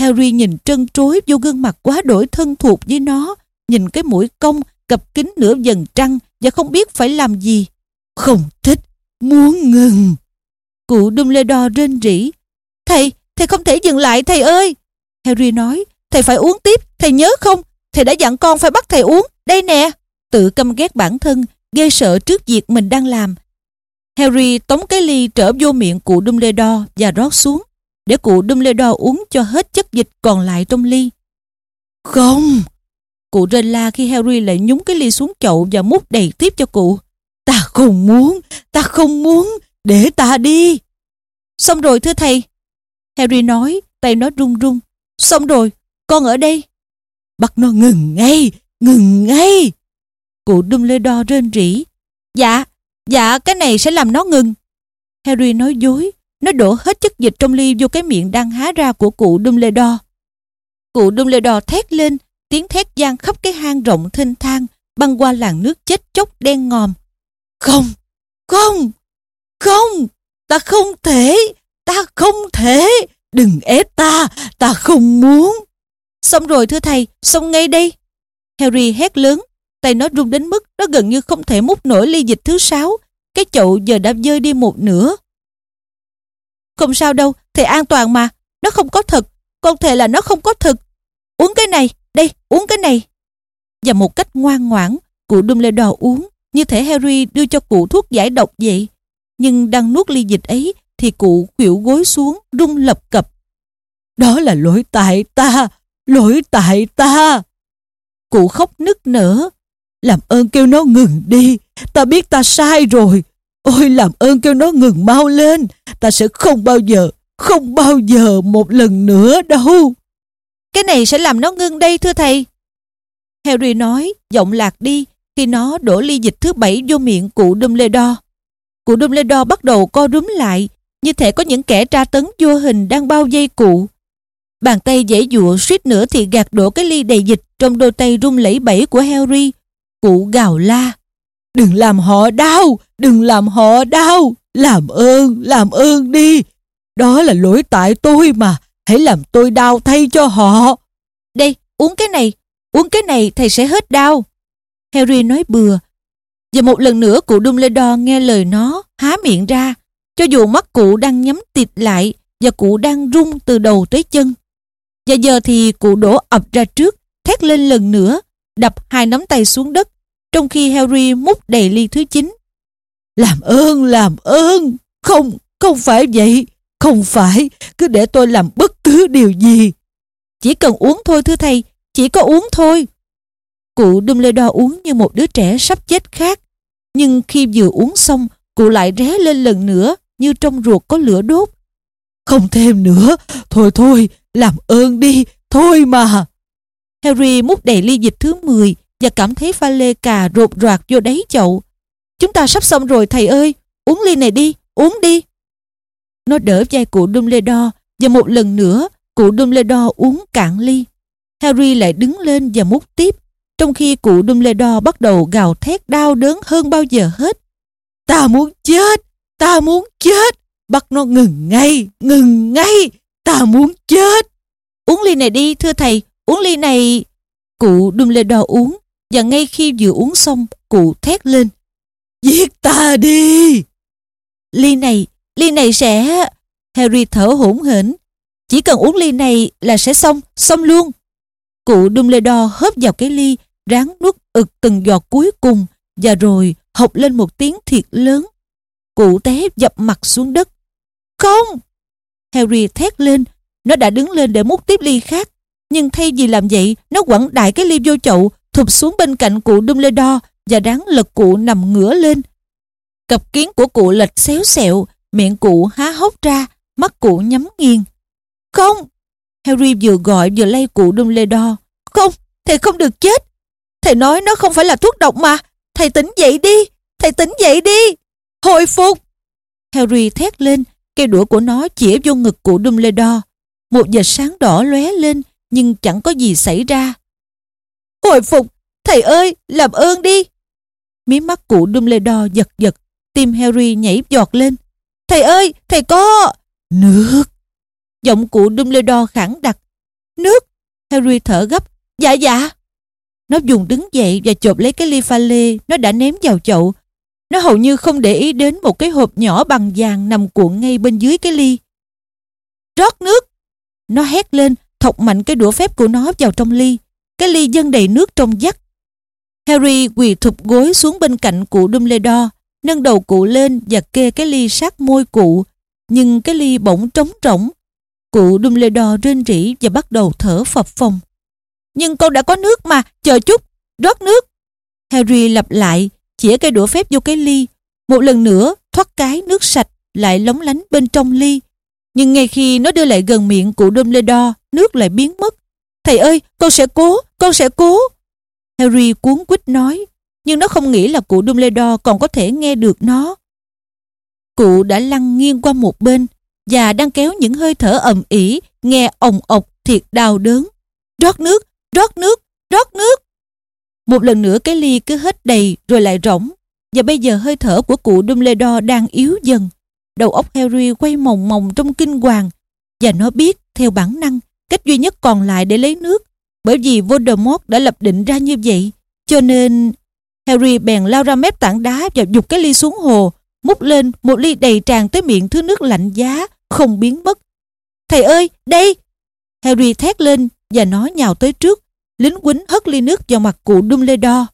Harry nhìn trân trối vô gương mặt quá đổi thân thuộc với nó, nhìn cái mũi cong, cặp kính nửa dần trăng và không biết phải làm gì. Không thích, muốn ngừng. Cụ Dumbledore rên rỉ. Thầy, thầy không thể dừng lại thầy ơi. Harry nói, thầy phải uống tiếp, thầy nhớ không? Thầy đã dặn con phải bắt thầy uống, đây nè. Tự căm ghét bản thân, ghê sợ trước việc mình đang làm. Harry tống cái ly trở vô miệng cụ Dumbledore và rót xuống để cụ Dumbledore uống cho hết chất dịch còn lại trong ly. Không! Cụ rên la khi Harry lại nhúng cái ly xuống chậu và múc đầy tiếp cho cụ. Ta không muốn, ta không muốn, để ta đi. Xong rồi thưa thầy. Harry nói, tay nó run run. Xong rồi, con ở đây. Bắt nó ngừng ngay, ngừng ngay. Cụ Dumbledore rên rỉ. Dạ, dạ cái này sẽ làm nó ngừng. Harry nói dối, nó đổ hết chất dịch trong ly vô cái miệng đang há ra của cụ Dumbledore. Cụ Dumbledore thét lên, tiếng thét gian khắp cái hang rộng thênh thang, băng qua làn nước chết chóc đen ngòm. Không, không, không, ta không thể, ta không thể, đừng ép ta, ta không muốn. Xong rồi thưa thầy, xong ngay đây. Harry hét lớn, tay nó run đến mức nó gần như không thể múc nổi ly dịch thứ sáu. Cái chậu giờ đã rơi đi một nửa. Không sao đâu, thầy an toàn mà. Nó không có thật. Con thề là nó không có thật. Uống cái này, đây, uống cái này. Và một cách ngoan ngoãn, cụ Dumbledore uống, như thể Harry đưa cho cụ thuốc giải độc vậy. Nhưng đang nuốt ly dịch ấy, thì cụ khuỵu gối xuống, rung lập cập. Đó là lỗi tại ta, lỗi tại ta. Cụ khóc nức nở. Làm ơn kêu nó ngừng đi, ta biết ta sai rồi. Ôi làm ơn kêu nó ngừng mau lên, ta sẽ không bao giờ, Không bao giờ một lần nữa đâu. Cái này sẽ làm nó ngưng đây thưa thầy. Harry nói, giọng lạc đi khi nó đổ ly dịch thứ bảy vô miệng cụ Dumbledore. Cụ Dumbledore bắt đầu co rúm lại, như thể có những kẻ tra tấn vô hình đang bao vây cụ. Bàn tay dễ dụa suýt nữa thì gạt đổ cái ly đầy dịch trong đôi tay run lẩy bẩy của Harry. Cụ gào la. Đừng làm họ đau, đừng làm họ đau, làm ơn, làm ơn đi. Đó là lỗi tại tôi mà, hãy làm tôi đau thay cho họ. Đây, uống cái này, uống cái này thầy sẽ hết đau. Harry nói bừa. Và một lần nữa cụ Dumbledore nghe lời nó, há miệng ra, cho dù mắt cụ đang nhắm tịt lại và cụ đang rung từ đầu tới chân. Và giờ thì cụ đổ ập ra trước, thét lên lần nữa, đập hai nắm tay xuống đất, trong khi Harry múc đầy ly thứ chín. Làm ơn, làm ơn, không, không phải vậy, không phải, cứ để tôi làm bất cứ điều gì. Chỉ cần uống thôi thưa thầy, chỉ có uống thôi. Cụ Dumbledore uống như một đứa trẻ sắp chết khác. Nhưng khi vừa uống xong, cụ lại ré lên lần nữa như trong ruột có lửa đốt. Không thêm nữa, thôi thôi, làm ơn đi, thôi mà. Harry múc đầy ly dịch thứ 10 và cảm thấy pha lê cà rột roạt vô đáy chậu. Chúng ta sắp xong rồi thầy ơi, uống ly này đi, uống đi. Nó đỡ vai cụ Dumbledore và một lần nữa cụ Dumbledore uống cạn ly. Harry lại đứng lên và múc tiếp trong khi cụ Dumbledore bắt đầu gào thét đau đớn hơn bao giờ hết. Ta muốn chết, ta muốn chết, bắt nó ngừng ngay, ngừng ngay, ta muốn chết. Uống ly này đi thưa thầy, uống ly này. Cụ Dumbledore uống và ngay khi vừa uống xong cụ thét lên. Giết ta đi! Ly này, ly này sẽ... Harry thở hổn hển. Chỉ cần uống ly này là sẽ xong, xong luôn. Cụ Dumbledore hớp vào cái ly, ráng nuốt ực từng giọt cuối cùng và rồi học lên một tiếng thiệt lớn. Cụ té dập mặt xuống đất. Không! Harry thét lên. Nó đã đứng lên để múc tiếp ly khác. Nhưng thay vì làm vậy, nó quẳng đại cái ly vô chậu, thụp xuống bên cạnh cụ Dumbledore và đáng lật cụ nằm ngửa lên. Cặp kiến của cụ lệch xéo xẹo, miệng cụ há hốc ra, mắt cụ nhắm nghiêng. Không! Harry vừa gọi vừa lay cụ Dumbledore. Không, thầy không được chết. Thầy nói nó không phải là thuốc độc mà. Thầy tỉnh dậy đi, thầy tỉnh dậy đi. Hồi phục! Harry thét lên, cây đũa của nó chĩa vô ngực của Dumbledore. Một vệt sáng đỏ lóe lên, nhưng chẳng có gì xảy ra. Hồi phục! Thầy ơi, làm ơn đi! Mí mắt của Dumbledore giật giật, tim Harry nhảy giọt lên. Thầy ơi, thầy có... Nước! Giọng của Dumbledore khẳng đặc. Nước! Harry thở gấp. Dạ dạ! Nó dùng đứng dậy và chộp lấy cái ly pha lê nó đã ném vào chậu. Nó hầu như không để ý đến một cái hộp nhỏ bằng vàng nằm cuộn ngay bên dưới cái ly. Rót nước! Nó hét lên, thọc mạnh cái đũa phép của nó vào trong ly. Cái ly dâng đầy nước trong vắt. Harry quỳ thụp gối xuống bên cạnh cụ Dumbledore, nâng đầu cụ lên và kê cái ly sát môi cụ. Nhưng cái ly bỗng trống rỗng. Cụ Dumbledore rên rỉ và bắt đầu thở phập phồng. Nhưng con đã có nước mà, chờ chút, rót nước. Harry lặp lại, chĩa cây đũa phép vô cái ly. Một lần nữa, thoát cái nước sạch lại lóng lánh bên trong ly. Nhưng ngay khi nó đưa lại gần miệng cụ Dumbledore, nước lại biến mất. Thầy ơi, con sẽ cố, con sẽ cố. Harry cuốn quýt nói, nhưng nó không nghĩ là cụ Dumbledore còn có thể nghe được nó. Cụ đã lăn nghiêng qua một bên và đang kéo những hơi thở ầm ỉ, nghe ồng ộc thiệt đau đớn. Rót nước, rót nước, rót nước. Một lần nữa cái ly cứ hết đầy rồi lại rỗng và bây giờ hơi thở của cụ Dumbledore đang yếu dần. Đầu óc Harry quay mòng mòng trong kinh hoàng và nó biết theo bản năng cách duy nhất còn lại để lấy nước bởi vì Voldemort đã lập định ra như vậy cho nên Harry bèn lao ra mép tảng đá và dục cái ly xuống hồ múc lên một ly đầy tràn tới miệng thứ nước lạnh giá không biến mất. Thầy ơi, đây! Harry thét lên và nó nhào tới trước. Lính quýnh hất ly nước vào mặt cụ Dumbledore.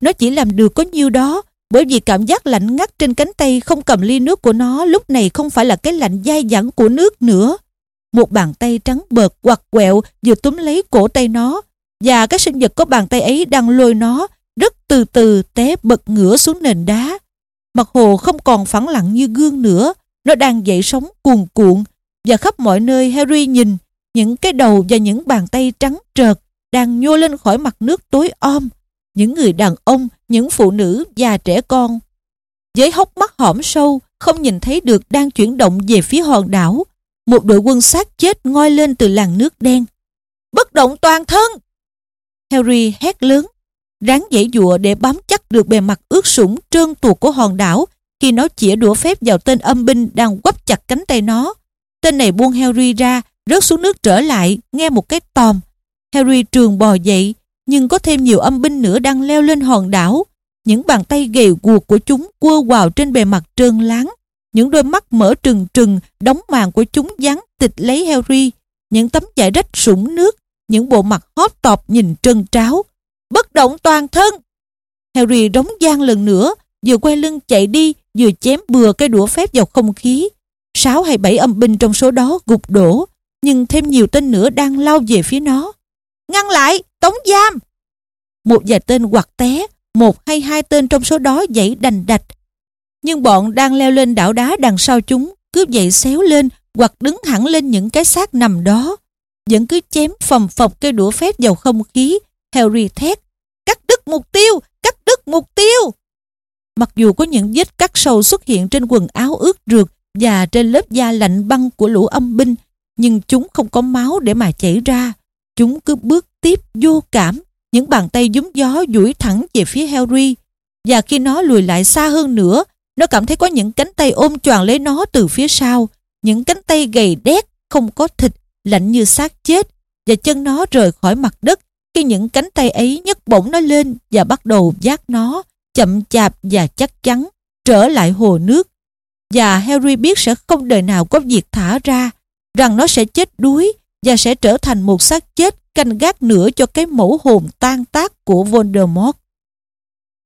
Nó chỉ làm được có nhiêu đó, bởi vì cảm giác lạnh ngắt trên cánh tay không cầm ly nước của nó lúc này không phải là cái lạnh dai dẳng của nước nữa. Một bàn tay trắng bợt quặt quẹo vừa túm lấy cổ tay nó, và cái sinh vật có bàn tay ấy đang lôi nó, rất từ từ té bật ngửa xuống nền đá. Mặt hồ không còn phẳng lặng như gương nữa, nó đang dậy sóng cuồn cuộn, và khắp mọi nơi Harry nhìn, những cái đầu và những bàn tay trắng trợt đang nhô lên khỏi mặt nước tối om. Những người đàn ông, những phụ nữ và trẻ con với hốc mắt hõm sâu không nhìn thấy được đang chuyển động về phía hòn đảo. Một đội quân xác chết ngoi lên từ làn nước đen. Bất động toàn thân! Harry hét lớn, ráng dãy dụa để bám chắc được bề mặt ướt sũng trơn tuột của hòn đảo khi nó chĩa đũa phép vào tên âm binh đang quắp chặt cánh tay nó. Tên này buông Harry ra, rớt xuống nước trở lại, nghe một cái tòm. Harry trường bò dậy, nhưng có thêm nhiều âm binh nữa đang leo lên hòn đảo. Những bàn tay gầy guộc của chúng quơ quào trên bề mặt trơn láng. Những đôi mắt mở trừng trừng, đóng màn của chúng dán tịch lấy Harry. Những tấm vải rách sũng nước, những bộ mặt hóp tọp nhìn trân tráo. Bất động toàn thân! Harry đóng gian lần nữa, vừa quay lưng chạy đi, vừa chém bừa cái đũa phép vào không khí. Sáu hay bảy âm binh trong số đó gục đổ, nhưng thêm nhiều tên nữa đang lao về phía nó. Ngăn lại, tống giam! Một vài tên quạt té, một hay hai tên trong số đó dãy đành đạch. Nhưng bọn đang leo lên đảo đá đằng sau chúng, cướp dậy xéo lên hoặc đứng hẳn lên những cái xác nằm đó. Vẫn cứ chém phầm phọc cây đũa phép vào không khí, Harry thét. Cắt đứt mục tiêu! Cắt đứt mục tiêu! Mặc dù có những vết cắt sâu xuất hiện trên quần áo ướt rượt và trên lớp da lạnh băng của lũ âm binh, nhưng chúng không có máu để mà chảy ra. Chúng cứ bước tiếp vô cảm, những bàn tay giúng gió duỗi thẳng về phía Harry. Và khi nó lùi lại xa hơn nữa, nó cảm thấy có những cánh tay ôm choàng lấy nó từ phía sau. Những cánh tay gầy đét, không có thịt, lạnh như xác chết. Và chân nó rời khỏi mặt đất khi những cánh tay ấy nhấc bổng nó lên và bắt đầu giác nó, chậm chạp và chắc chắn, trở lại hồ nước. Và Harry biết sẽ không đời nào có việc thả ra, rằng nó sẽ chết đuối và sẽ trở thành một xác chết canh gác nữa cho cái mẫu hồn tan tác của Voldemort.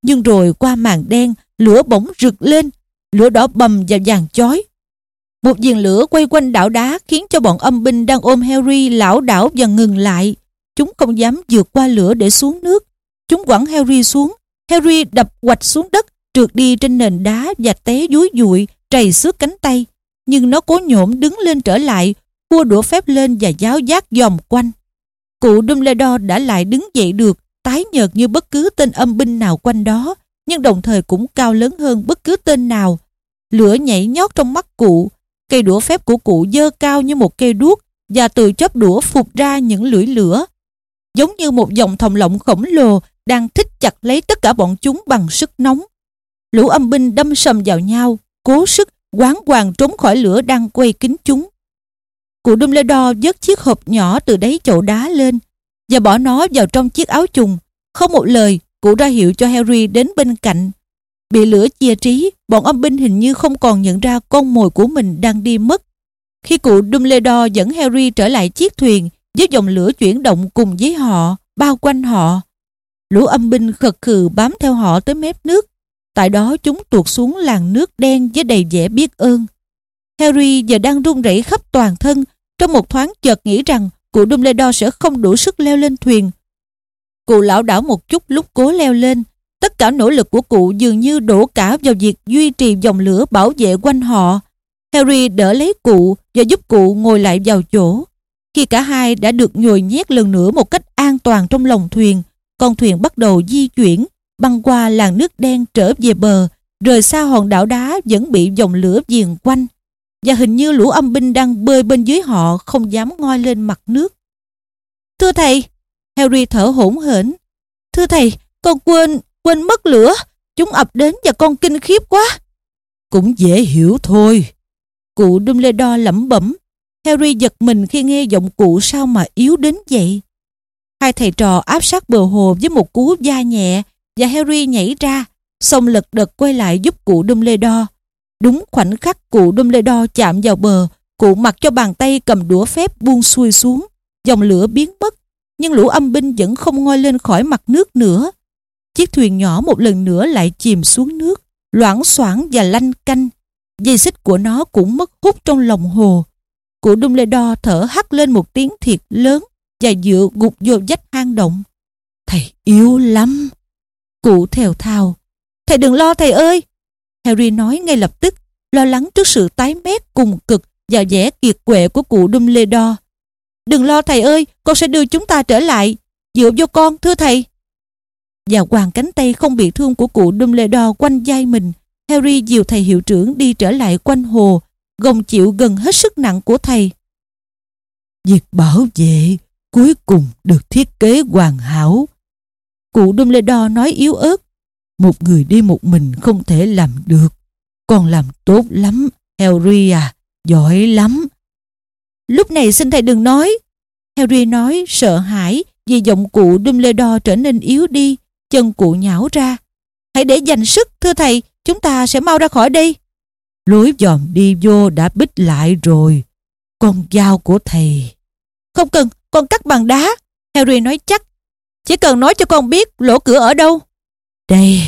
Nhưng rồi qua màn đen, lửa bỗng rực lên, lửa đỏ bầm và vàng chói. Một diền lửa quay quanh đảo đá khiến cho bọn âm binh đang ôm Harry lão đảo và ngừng lại. Chúng không dám vượt qua lửa để xuống nước. Chúng quẳng Harry xuống. Harry đập quạch xuống đất, trượt đi trên nền đá và té dúi dụi, trầy xước cánh tay. Nhưng nó cố nhổm đứng lên trở lại, cua đũa phép lên và giáo giác dòm quanh. Cụ Dumbledore đã lại đứng dậy được, tái nhợt như bất cứ tên âm binh nào quanh đó, nhưng đồng thời cũng cao lớn hơn bất cứ tên nào. Lửa nhảy nhót trong mắt cụ, cây đũa phép của cụ dơ cao như một cây đuốc và từ chóp đũa phục ra những lưỡi lửa. Giống như một dòng thòng lọng khổng lồ đang thích chặt lấy tất cả bọn chúng bằng sức nóng. Lũ âm binh đâm sầm vào nhau, cố sức quán hoàng trốn khỏi lửa đang quay kính chúng. Cụ Dumbledore vớt chiếc hộp nhỏ từ đáy chậu đá lên và bỏ nó vào trong chiếc áo trùng. Không một lời, cụ ra hiệu cho Harry đến bên cạnh. Bị lửa chia trí, bọn âm binh hình như không còn nhận ra con mồi của mình đang đi mất. Khi cụ Dumbledore dẫn Harry trở lại chiếc thuyền với dòng lửa chuyển động cùng với họ, bao quanh họ. Lũ âm binh khật khừ bám theo họ tới mép nước. Tại đó chúng tuột xuống làn nước đen với đầy vẻ biết ơn. Harry giờ đang run rẩy khắp toàn thân trong một thoáng chợt nghĩ rằng cụ Dumbledore sẽ không đủ sức leo lên thuyền. Cụ lão đảo một chút lúc cố leo lên. Tất cả nỗ lực của cụ dường như đổ cả vào việc duy trì dòng lửa bảo vệ quanh họ. Harry đỡ lấy cụ và giúp cụ ngồi lại vào chỗ. Khi cả hai đã được nhồi nhét lần nữa một cách an toàn trong lòng thuyền, con thuyền bắt đầu di chuyển, băng qua làn nước đen trở về bờ, rời xa hòn đảo đá vẫn bị dòng lửa viền quanh và hình như lũ âm binh đang bơi bên dưới họ không dám ngoi lên mặt nước. Thưa thầy, Harry thở hổn hển. Thưa thầy, con quên, quên mất lửa. Chúng ập đến và con kinh khiếp quá. Cũng dễ hiểu thôi. Cụ Dumbledore lẩm bẩm. Harry giật mình khi nghe giọng cụ sao mà yếu đến vậy. Hai thầy trò áp sát bờ hồ với một cú da nhẹ và Harry nhảy ra, xong lật đật quay lại giúp cụ Dumbledore. Đúng khoảnh khắc cụ Dumbledore chạm vào bờ, cụ mặc cho bàn tay cầm đũa phép buông xuôi xuống. Dòng lửa biến mất, nhưng lũ âm binh vẫn không ngoi lên khỏi mặt nước nữa. Chiếc thuyền nhỏ một lần nữa lại chìm xuống nước, loãng xoảng và lanh canh. Dây xích của nó cũng mất hút trong lòng hồ. Cụ Dumbledore thở hắt lên một tiếng thiệt lớn và dựa gục vô vách hang động. Thầy yếu lắm. Cụ thèo thào. Thầy đừng lo thầy ơi, Harry nói ngay lập tức, lo lắng trước sự tái mét cùng cực và vẻ kiệt quệ của cụ Dumbledore. Đừng lo thầy ơi, con sẽ đưa chúng ta trở lại. Dựa vô con, thưa thầy. Và hoàng cánh tay không bị thương của cụ Dumbledore quanh vai mình, Harry dìu thầy hiệu trưởng đi trở lại quanh hồ, gồng chịu gần hết sức nặng của thầy. Việc bảo vệ cuối cùng được thiết kế hoàn hảo. Cụ Dumbledore nói yếu ớt. Một người đi một mình không thể làm được. Con làm tốt lắm, Harry à, giỏi lắm. Lúc này xin thầy đừng nói. Harry nói sợ hãi vì giọng cụ Dumbledore trở nên yếu đi, chân cụ nhão ra. Hãy để dành sức, thưa thầy, chúng ta sẽ mau ra khỏi đây. Lối dòm đi vô đã bích lại rồi. Con dao của thầy. Không cần, con cắt bằng đá. Harry nói chắc. Chỉ cần nói cho con biết lỗ cửa ở đâu. Đây.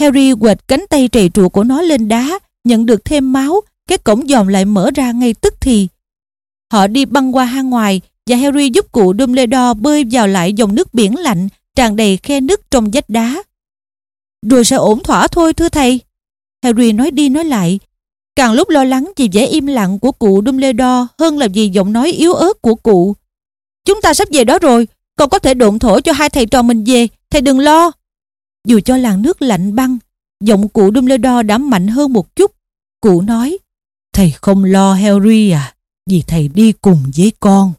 Harry quệt cánh tay trầy trụa của nó lên đá, nhận được thêm máu, cái cổng dòm lại mở ra ngay tức thì. Họ đi băng qua hang ngoài và Harry giúp cụ Dumbledore bơi vào lại dòng nước biển lạnh tràn đầy khe nứt trong vách đá. Rồi sẽ ổn thỏa thôi thưa thầy. Harry nói đi nói lại, càng lúc lo lắng vì vẻ im lặng của cụ Dumbledore hơn là vì giọng nói yếu ớt của cụ. Chúng ta sắp về đó rồi, con có thể độn thổ cho hai thầy trò mình về, thầy đừng lo. Dù cho làn nước lạnh băng, giọng cụ Dumbledore đã mạnh hơn một chút. Cụ nói, Thầy không lo Harry à, vì thầy đi cùng với con.